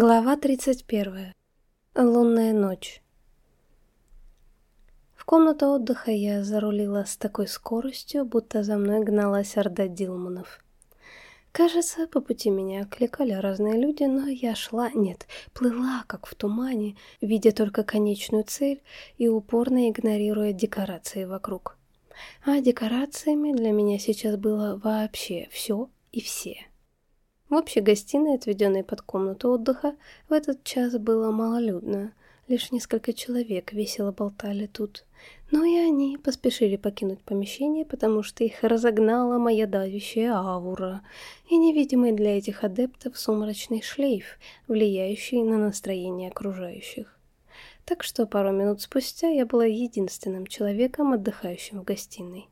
Глава 31. Лунная ночь. В комнату отдыха я зарулила с такой скоростью, будто за мной гналась орда Дилманов. Кажется, по пути меня окликали разные люди, но я шла, нет, плыла, как в тумане, видя только конечную цель и упорно игнорируя декорации вокруг. А декорациями для меня сейчас было вообще все и все. В общей гостиной, отведенной под комнату отдыха, в этот час было малолюдно. Лишь несколько человек весело болтали тут. Но и они поспешили покинуть помещение, потому что их разогнала моя давящая аура и невидимый для этих адептов сумрачный шлейф, влияющий на настроение окружающих. Так что пару минут спустя я была единственным человеком, отдыхающим в гостиной.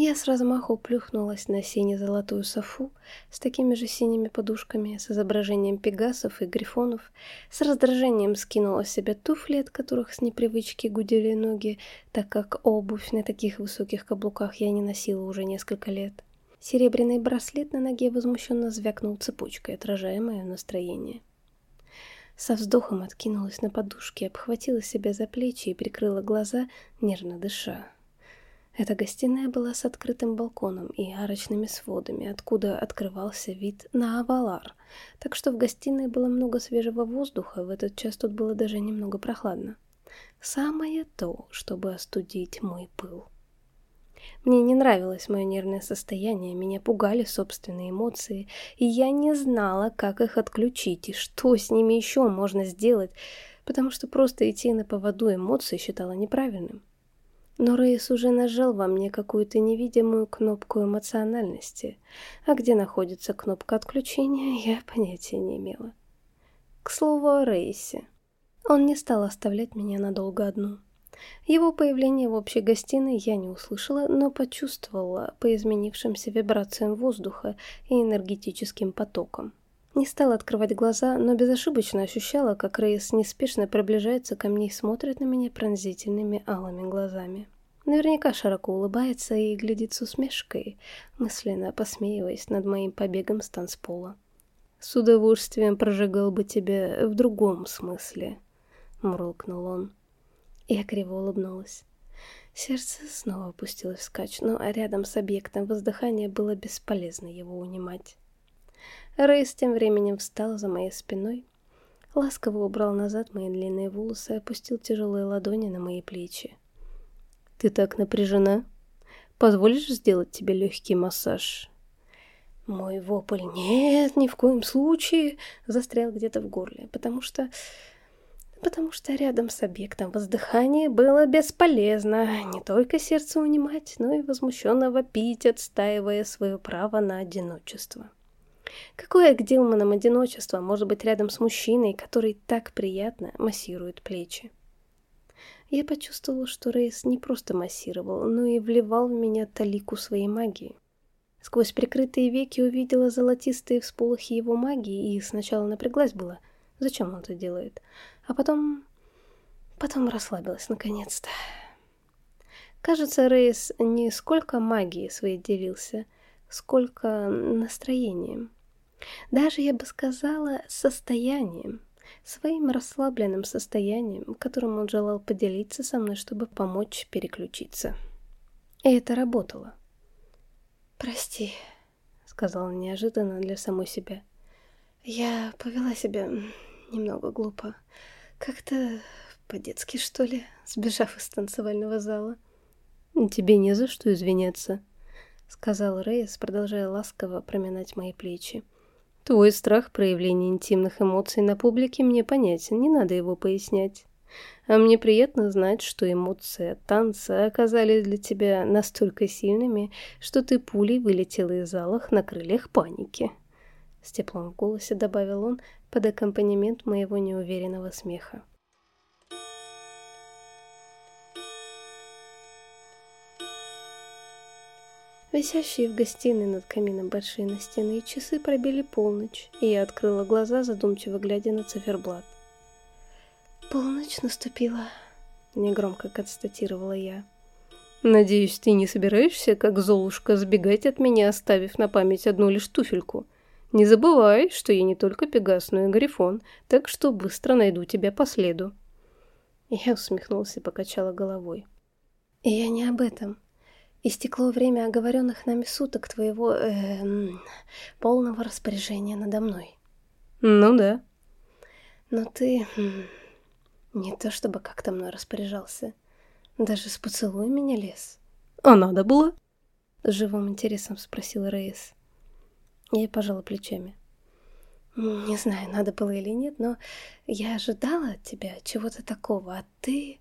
Я с размаху плюхнулась на сине-золотую софу с такими же синими подушками, с изображением пегасов и грифонов, с раздражением скинула с себя туфли, от которых с непривычки гудели ноги, так как обувь на таких высоких каблуках я не носила уже несколько лет. Серебряный браслет на ноге возмущенно звякнул цепочкой, отражая мое настроение. Со вздохом откинулась на подушке, обхватила себя за плечи и прикрыла глаза, нервно дыша. Эта гостиная была с открытым балконом и арочными сводами, откуда открывался вид на Авалар, так что в гостиной было много свежего воздуха, в этот час тут было даже немного прохладно. Самое то, чтобы остудить мой пыл. Мне не нравилось мое нервное состояние, меня пугали собственные эмоции, и я не знала, как их отключить и что с ними еще можно сделать, потому что просто идти на поводу эмоций считала неправильным. Но Рейс уже нажал во мне какую-то невидимую кнопку эмоциональности, а где находится кнопка отключения, я понятия не имела. К слову о Рейсе. Он не стал оставлять меня надолго одну. Его появление в общей гостиной я не услышала, но почувствовала по изменившимся вибрациям воздуха и энергетическим потокам. Не стала открывать глаза, но безошибочно ощущала, как Рейс неспешно приближается ко мне и смотрит на меня пронзительными алыми глазами. Наверняка широко улыбается и глядит с усмешкой, мысленно посмеиваясь над моим побегом с танцпола. «С удовольствием прожигал бы тебя в другом смысле», — мурлкнул он. Я криво улыбнулась. Сердце снова опустилось вскачь, но рядом с объектом воздыхания было бесполезно его унимать. Рейс тем временем встал за моей спиной, ласково убрал назад мои длинные волосы и опустил тяжелые ладони на мои плечи. «Ты так напряжена? Позволишь сделать тебе легкий массаж?» Мой вопль «нет, ни в коем случае» застрял где-то в горле, потому что... Потому что рядом с объектом воздыхания было бесполезно не только сердце унимать, но и возмущенно вопить, отстаивая свое право на одиночество. Какое к Дилманам одиночество может быть рядом с мужчиной, который так приятно массирует плечи? Я почувствовала, что Рейс не просто массировал, но и вливал в меня талику своей магии. Сквозь прикрытые веки увидела золотистые всполохи его магии и сначала напряглась была, зачем он это делает, а потом... потом расслабилась наконец-то. Кажется, Рейс не сколько магии своей делился, сколько настроением. Даже, я бы сказала, состоянием. Своим расслабленным состоянием, которым он желал поделиться со мной, чтобы помочь переключиться. И это работало. «Прости», — сказала неожиданно для самой себя. «Я повела себя немного глупо. Как-то по-детски, что ли, сбежав из танцевального зала». «Тебе не за что извиняться», — сказал Рейс, продолжая ласково проминать мои плечи. Твой страх проявления интимных эмоций на публике мне понятен, не надо его пояснять. А мне приятно знать, что эмоции от танца оказались для тебя настолько сильными, что ты пулей вылетела из залах на крыльях паники. С теплом в голосе добавил он под аккомпанемент моего неуверенного смеха. Висящие в гостиной над камином большие настенные часы пробили полночь, и я открыла глаза, задумчиво глядя на циферблат. «Полночь наступила», — негромко констатировала я. «Надеюсь, ты не собираешься, как Золушка, сбегать от меня, оставив на память одну лишь туфельку? Не забывай, что я не только Пегас, но и Грифон, так что быстро найду тебя по следу». Я усмехнулся и покачала головой. Я не об этом. Истекло время оговоренных нами суток твоего э, полного распоряжения надо мной. Ну да. Но ты не то чтобы как-то мной распоряжался. Даже с поцелуями не лез. А надо было? С живым интересом спросил Рейс. Я пожала плечами. Не знаю, надо было или нет, но я ожидала от тебя чего-то такого, а ты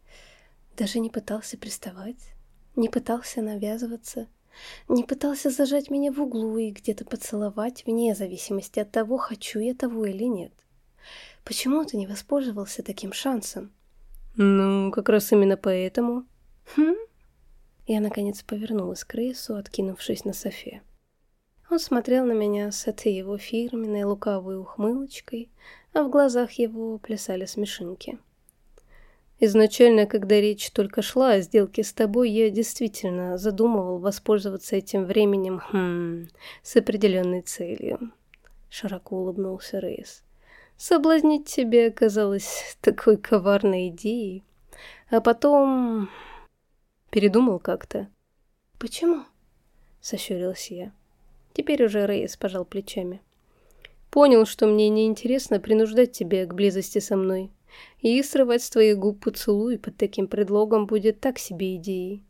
даже не пытался приставать, не пытался навязываться, не пытался зажать меня в углу и где-то поцеловать, вне зависимости от того, хочу я того или нет. Почему ты не воспользовался таким шансом? Ну, как раз именно поэтому. Хм? Я, наконец, повернулась к Рейсу, откинувшись на софе. Он смотрел на меня с этой его фирменной лукавой ухмылочкой, а в глазах его плясали смешинки. Изначально, когда речь только шла о сделке с тобой, я действительно задумывал воспользоваться этим временем хм, с определенной целью. Широко улыбнулся Рейс. Соблазнить тебя оказалось такой коварной идеей. А потом... Передумал как-то. «Почему?» — сощурилась я. Теперь уже Рейс пожал плечами. Понял, что мне неинтересно принуждать тебя к близости со мной. И срывать с твоих губ поцелуй под таким предлогом будет так себе идеей.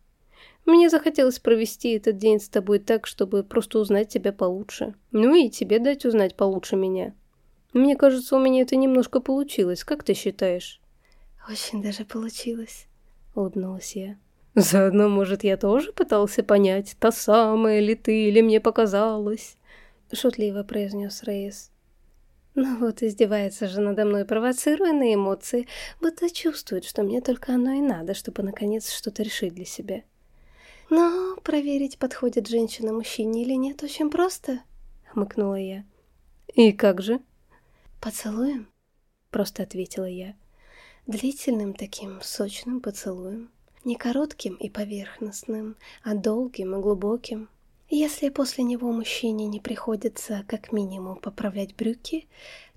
Мне захотелось провести этот день с тобой так, чтобы просто узнать тебя получше. Ну и тебе дать узнать получше меня. Мне кажется, у меня это немножко получилось. Как ты считаешь? Очень даже получилось, улыбнулась я. Заодно, может, я тоже пытался понять, та самая ли ты или мне показалось?» Шутливо произнес Рейс. Ну вот издевается же надо мной, провоцируя на эмоции, будто чувствует, что мне только оно и надо, чтобы наконец что-то решить для себя. Но проверить, подходит женщина мужчине или нет, очень просто, хмыкнула я. И как же? Поцелуем, просто ответила я. Длительным таким сочным поцелуем. Не коротким и поверхностным, а долгим и глубоким. Если после него мужчине не приходится как минимум поправлять брюки,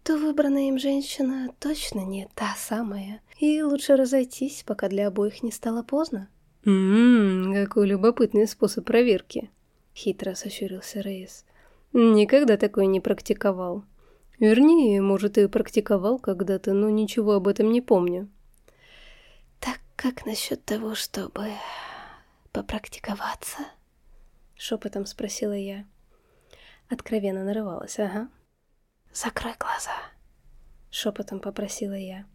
то выбранная им женщина точно не та самая, и лучше разойтись, пока для обоих не стало поздно. «Ммм, какой любопытный способ проверки», — хитро сощурился Рейс. «Никогда такое не практиковал. Вернее, может, и практиковал когда-то, но ничего об этом не помню». «Как насчет того, чтобы попрактиковаться?» Шепотом спросила я. Откровенно нарывалась, ага. «Закрой глаза», — шепотом попросила я.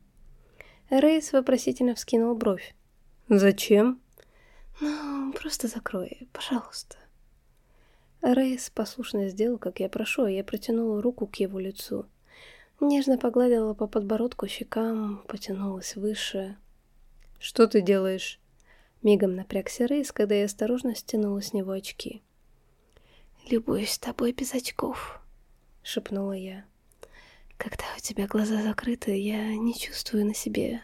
Рейс вопросительно вскинул бровь. «Зачем?» «Ну, просто закрой, пожалуйста». Рейс послушно сделал, как я прошу, а я протянула руку к его лицу. Нежно погладила по подбородку, щекам, потянулась выше. «Что ты делаешь?» Мигом напрягся Рейс, когда я осторожно стянула с него очки. «Любуюсь тобой без очков», — шепнула я. «Когда у тебя глаза закрыты, я не чувствую на себе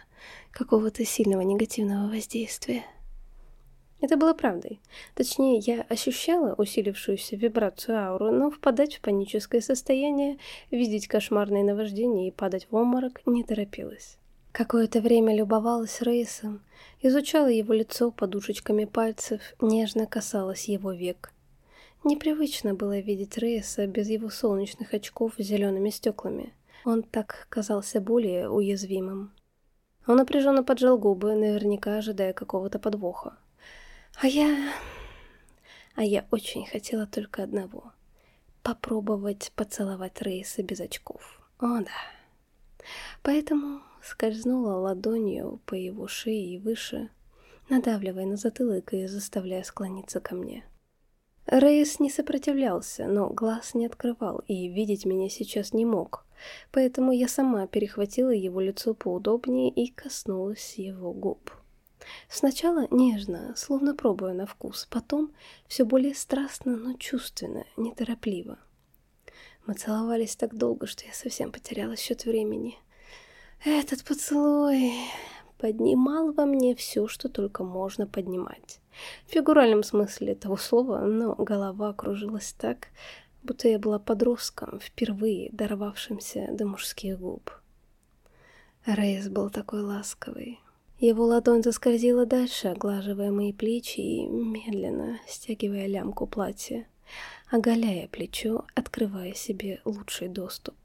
какого-то сильного негативного воздействия». Это было правдой. Точнее, я ощущала усилившуюся вибрацию ауры, но впадать в паническое состояние, видеть кошмарные наваждения и падать в обморок не торопилась. Какое-то время любовалась Рейсом, изучала его лицо подушечками пальцев, нежно касалась его век. Непривычно было видеть Рейса без его солнечных очков с зелеными стеклами. Он так казался более уязвимым. Он напряженно поджал губы, наверняка ожидая какого-то подвоха. А я... А я очень хотела только одного — попробовать поцеловать Рейса без очков. О да. Поэтому скользнула ладонью по его шее и выше, надавливая на затылок и заставляя склониться ко мне. Рейс не сопротивлялся, но глаз не открывал и видеть меня сейчас не мог, поэтому я сама перехватила его лицо поудобнее и коснулась его губ. Сначала нежно, словно пробуя на вкус, потом все более страстно, но чувственно, неторопливо. Мы целовались так долго, что я совсем потеряла счет времени — этот поцелуй поднимал во мне все, что только можно поднимать. В фигуральном смысле этого слова, но голова кружилась так, будто я была подростком, впервые дорвавшимся до мужских губ. Рейс был такой ласковый. Его ладонь заскользила дальше, оглаживая мои плечи и медленно стягивая лямку платья, оголяя плечо, открывая себе лучший доступ.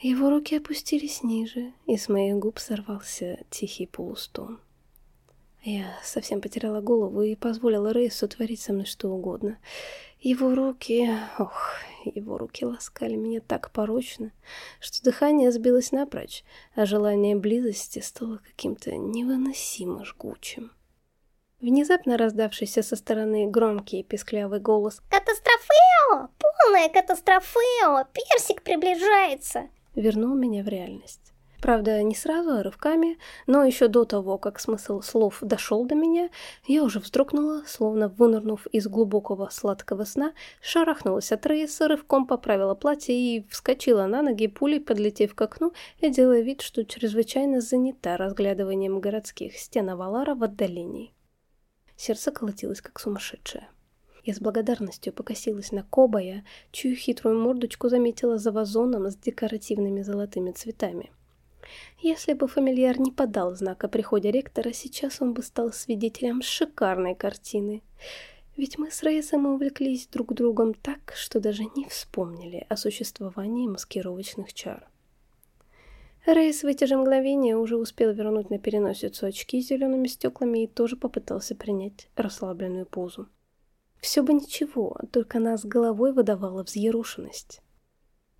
Его руки опустились ниже, и с моих губ сорвался тихий полустон. Я совсем потеряла голову и позволила Рейсу творить со мной что угодно. Его руки... Ох, его руки ласкали меня так порочно, что дыхание сбилось напрочь, а желание близости стало каким-то невыносимо жгучим. Внезапно раздавшийся со стороны громкий песклявый голос «Катастрофео! Полная катастрофео! Персик приближается!» Вернул меня в реальность. Правда, не сразу, а рывками, но еще до того, как смысл слов дошел до меня, я уже вздрогнула, словно вынырнув из глубокого сладкого сна, шарахнулась от рейса, рывком поправила платье и вскочила на ноги, пулей подлетев к окну и делая вид, что чрезвычайно занята разглядыванием городских стен Авалара в отдалении. Сердце колотилось, как сумасшедшее. Я с благодарностью покосилась на Кобая, чью хитрую мордочку заметила за вазоном с декоративными золотыми цветами. Если бы фамильяр не подал знак о приходе ректора, сейчас он бы стал свидетелем шикарной картины. Ведь мы с Рейсом увлеклись друг другом так, что даже не вспомнили о существовании маскировочных чар. Рейс в эти же мгновения уже успел вернуть на переносицу очки с зелеными стеклами и тоже попытался принять расслабленную позу. Все бы ничего, только нас головой выдавала взъерушенность.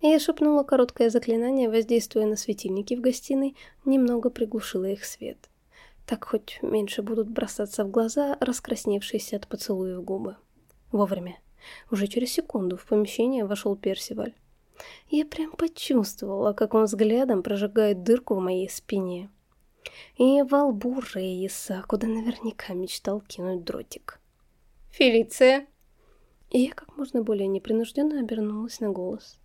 Я шепнула короткое заклинание, воздействуя на светильники в гостиной, немного приглушила их свет. Так хоть меньше будут бросаться в глаза раскрасневшиеся от поцелуев губы. Вовремя. Уже через секунду в помещение вошел Персиваль. Я прям почувствовала, как он взглядом прожигает дырку в моей спине. И во лбу Рейса, куда наверняка мечтал кинуть дротик. «Фелиция!» И я как можно более непринужденно обернулась на голос.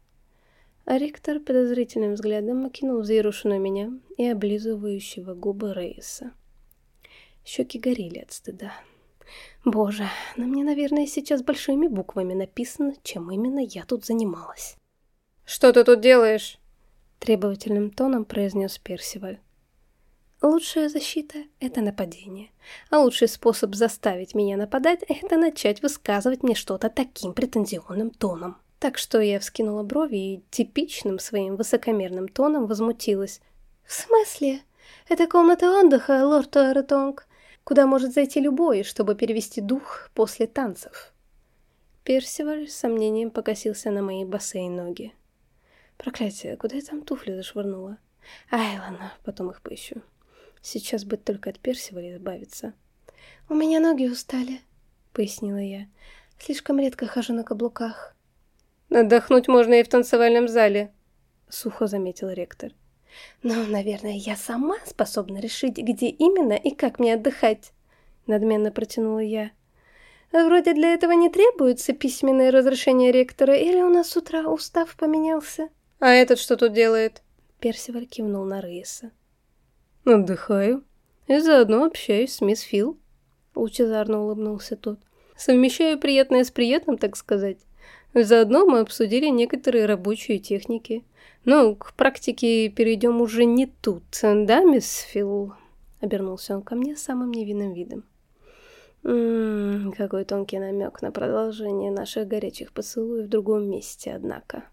А ректор подозрительным взглядом окинул взъерушенную меня и облизывающего губы Рейса. Щеки горели от стыда. Боже, на мне, наверное, сейчас большими буквами написано, чем именно я тут занималась. «Что ты тут делаешь?» Требовательным тоном произнес Персиваль. Лучшая защита — это нападение. А лучший способ заставить меня нападать — это начать высказывать мне что-то таким претензионным тоном. Так что я вскинула брови и типичным своим высокомерным тоном возмутилась. «В смысле? Это комната отдыха, лорд Туаретонг, куда может зайти любой, чтобы перевести дух после танцев». Персиваль с сомнением покосился на мои босые ноги. Проклятие, куда я там туфли зашвырнула? Ай, ладно, потом их поищу. Сейчас бы только от Персиваля избавиться. «У меня ноги устали», — пояснила я. «Слишком редко хожу на каблуках». «Отдохнуть можно и в танцевальном зале», — сухо заметил ректор. «Ну, наверное, я сама способна решить, где именно и как мне отдыхать», — надменно протянула я. «Вроде для этого не требуется письменное разрешение ректора, или у нас с утра устав поменялся?» «А этот что тут делает?» Персиваль кивнул на Рейса. «Отдыхаю. И заодно общаюсь с мисс Фил», — лучезарно улыбнулся тот. «Совмещаю приятное с приятным, так сказать. Заодно мы обсудили некоторые рабочие техники. Ну, к практике перейдем уже не тут, да, мисс Фил? Обернулся он ко мне самым невинным видом. Ммм, какой тонкий намек на продолжение наших горячих поцелуев в другом месте, однако.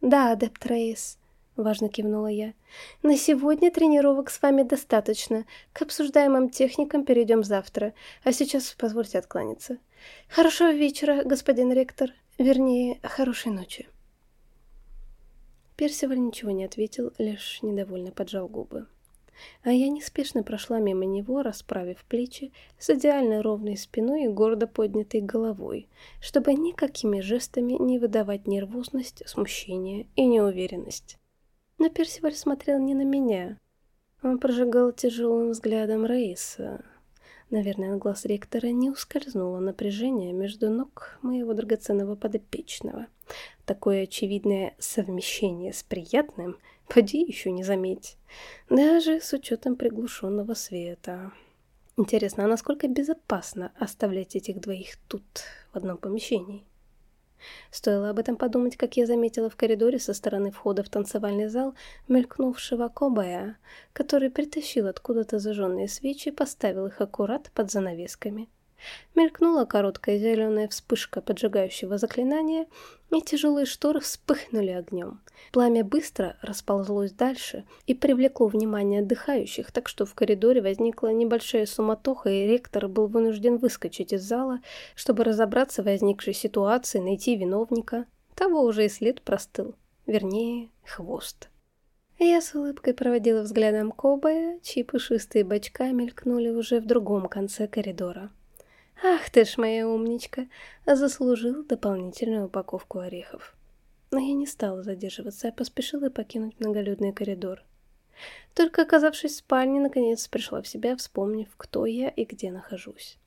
Да, адепт Рейс, важно кивнула я. На сегодня тренировок с вами достаточно. К обсуждаемым техникам перейдем завтра. А сейчас позвольте откланяться. Хорошего вечера, господин ректор. Вернее, хорошей ночи. Персиваль ничего не ответил, лишь недовольно поджал губы. А я неспешно прошла мимо него, расправив плечи, с идеально ровной спиной и гордо поднятой головой, чтобы никакими жестами не выдавать нервозность, смущение и неуверенность. Но Персиваль смотрел не на меня. Он прожигал тяжелым взглядом Раиса, Наверное, от глаз ректора не ускользнуло напряжение между ног моего драгоценного подопечного. Такое очевидное совмещение с приятным, поди еще не заметь. Даже с учетом приглушенного света. Интересно, а насколько безопасно оставлять этих двоих тут, в одном помещении? Стоило об этом подумать, как я заметила в коридоре со стороны входа в танцевальный зал мелькнувшего Кобая, который притащил откуда-то зажженные свечи и поставил их аккурат под занавесками. Мелькнула короткая зеленая вспышка поджигающего заклинания, и тяжелые шторы вспыхнули огнем. Пламя быстро расползлось дальше и привлекло внимание отдыхающих, так что в коридоре возникла небольшая суматоха, и ректор был вынужден выскочить из зала, чтобы разобраться в возникшей ситуации, найти виновника. Того уже и след простыл, вернее, хвост. Я с улыбкой проводила взглядом Кобая, чьи пушистые бочка мелькнули уже в другом конце коридора. Ах ты ж моя умничка, заслужил дополнительную упаковку орехов. Но я не стала задерживаться, а поспешила покинуть многолюдный коридор. Только оказавшись в спальне, наконец пришла в себя, вспомнив, кто я и где нахожусь.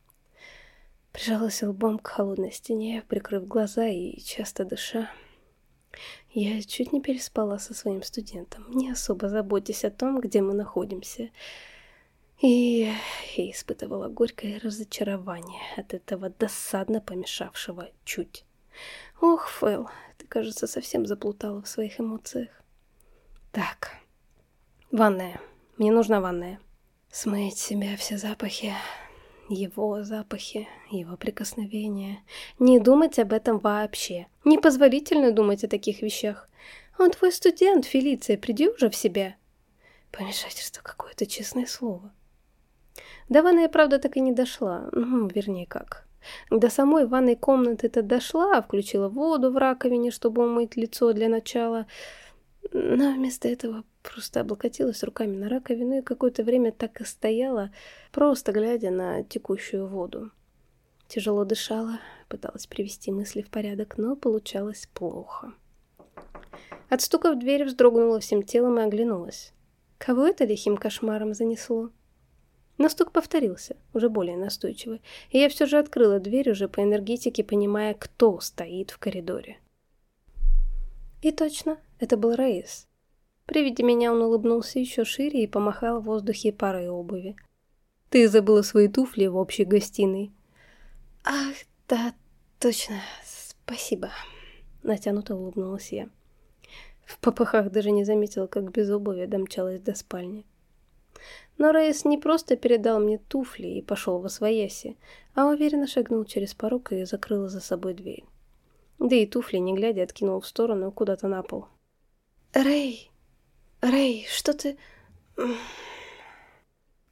Прижалась лбом к холодной стене, прикрыв глаза и часто дыша. Я чуть не переспала со своим студентом, не особо заботясь о том, где мы находимся — и, и испытывала горькое разочарование от этого досадно помешавшего чуть. Ох, Фэл, ты, кажется, совсем заплутала в своих эмоциях. Так, ванная. Мне нужна ванная. Смыть себя все запахи, его запахи, его прикосновения. Не думать об этом вообще. Непозволительно думать о таких вещах. Он твой студент, Фелиция, приди уже в себя. Помешательство какое-то, честное слово. До ванной я, правда, так и не дошла. Ну, вернее, как. До самой ванной комнаты-то дошла, включила воду в раковине, чтобы умыть лицо для начала. Но вместо этого просто облокотилась руками на раковину и какое-то время так и стояла, просто глядя на текущую воду. Тяжело дышала, пыталась привести мысли в порядок, но получалось плохо. От стука в дверь вздрогнула всем телом и оглянулась. Кого это лихим кошмаром занесло? Но повторился, уже более настойчиво, и я все же открыла дверь уже по энергетике, понимая, кто стоит в коридоре. И точно, это был Рейс. При виде меня он улыбнулся еще шире и помахал в воздухе парой обуви. «Ты забыла свои туфли в общей гостиной». «Ах, да, точно, спасибо», — натянуто улыбнулась я. В попыхах даже не заметила, как без обуви домчалась до спальни. Но Рейс не просто передал мне туфли и пошел во свояси, а уверенно шагнул через порог и закрыл за собой дверь. Да и туфли, не глядя, откинул в сторону куда-то на пол. «Рэй! Рэй, что ты...»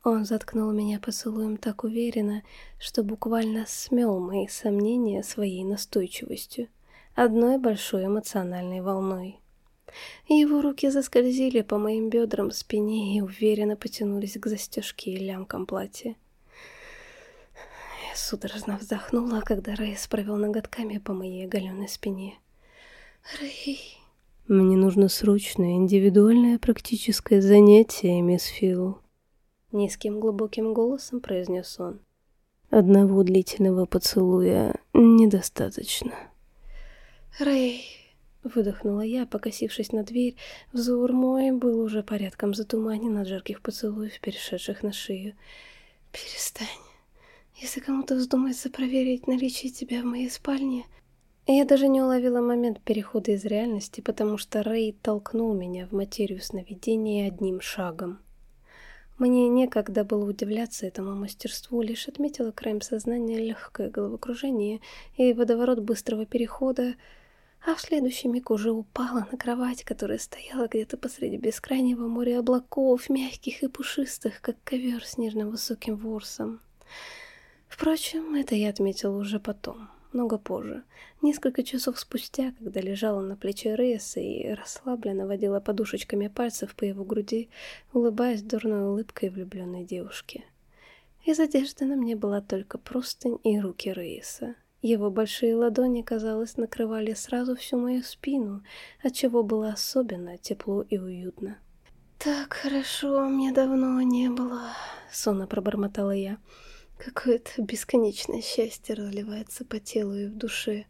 Он заткнул меня поцелуем так уверенно, что буквально смел мои сомнения своей настойчивостью, одной большой эмоциональной волной. Его руки заскользили по моим бедрам, спине и уверенно потянулись к застежке и лямкам платья. Я судорожно вздохнула, когда Рейс провел ноготками по моей оголенной спине. «Рэй...» «Мне нужно срочное индивидуальное практическое занятие, мисс Филл», — низким глубоким голосом произнес он. «Одного длительного поцелуя недостаточно». «Рэй...» Выдохнула я, покосившись на дверь. Взор мой был уже порядком затуманен от жарких поцелуев, перешедших на шею. «Перестань. Если кому-то вздумается проверить наличие тебя в моей спальне...» Я даже не уловила момент перехода из реальности, потому что Рэй толкнул меня в материю сновидения одним шагом. Мне некогда было удивляться этому мастерству, лишь отметила краем сознания легкое головокружение и водоворот быстрого перехода, а в следующий миг уже упала на кровать, которая стояла где-то посреди бескрайнего моря облаков, мягких и пушистых, как ковер с нежным высоким ворсом. Впрочем, это я отметила уже потом, много позже, несколько часов спустя, когда лежала на плече Рейса и расслабленно водила подушечками пальцев по его груди, улыбаясь дурной улыбкой влюбленной девушки. Из одежды на мне была только простынь и руки Рейса, его большие ладони, казалось, накрывали сразу всю мою спину, отчего было особенно тепло и уютно. «Так хорошо, мне давно не было», — сонно пробормотала я. «Какое-то бесконечное счастье разливается по телу и в душе».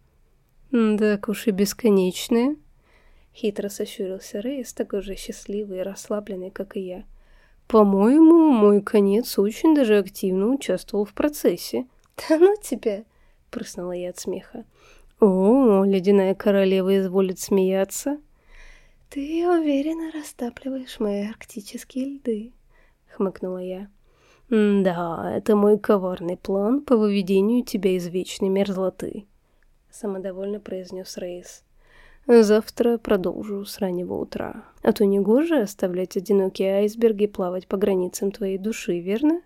«Так уж и бесконечное», — хитро сощурился Рейс, такой же счастливый и расслабленный, как и я. «По-моему, мой конец очень даже активно участвовал в процессе». «Да ну тебя!» Прыснула я от смеха. О, ледяная королева изволит смеяться. Ты уверенно растапливаешь мои арктические льды, хмыкнула я. «Да, это мой коварный план по выведению тебя из вечной мерзлоты», — самодовольно произнес Рейс. «Завтра продолжу с раннего утра. А то не гоже оставлять одинокие айсберги плавать по границам твоей души, верно?»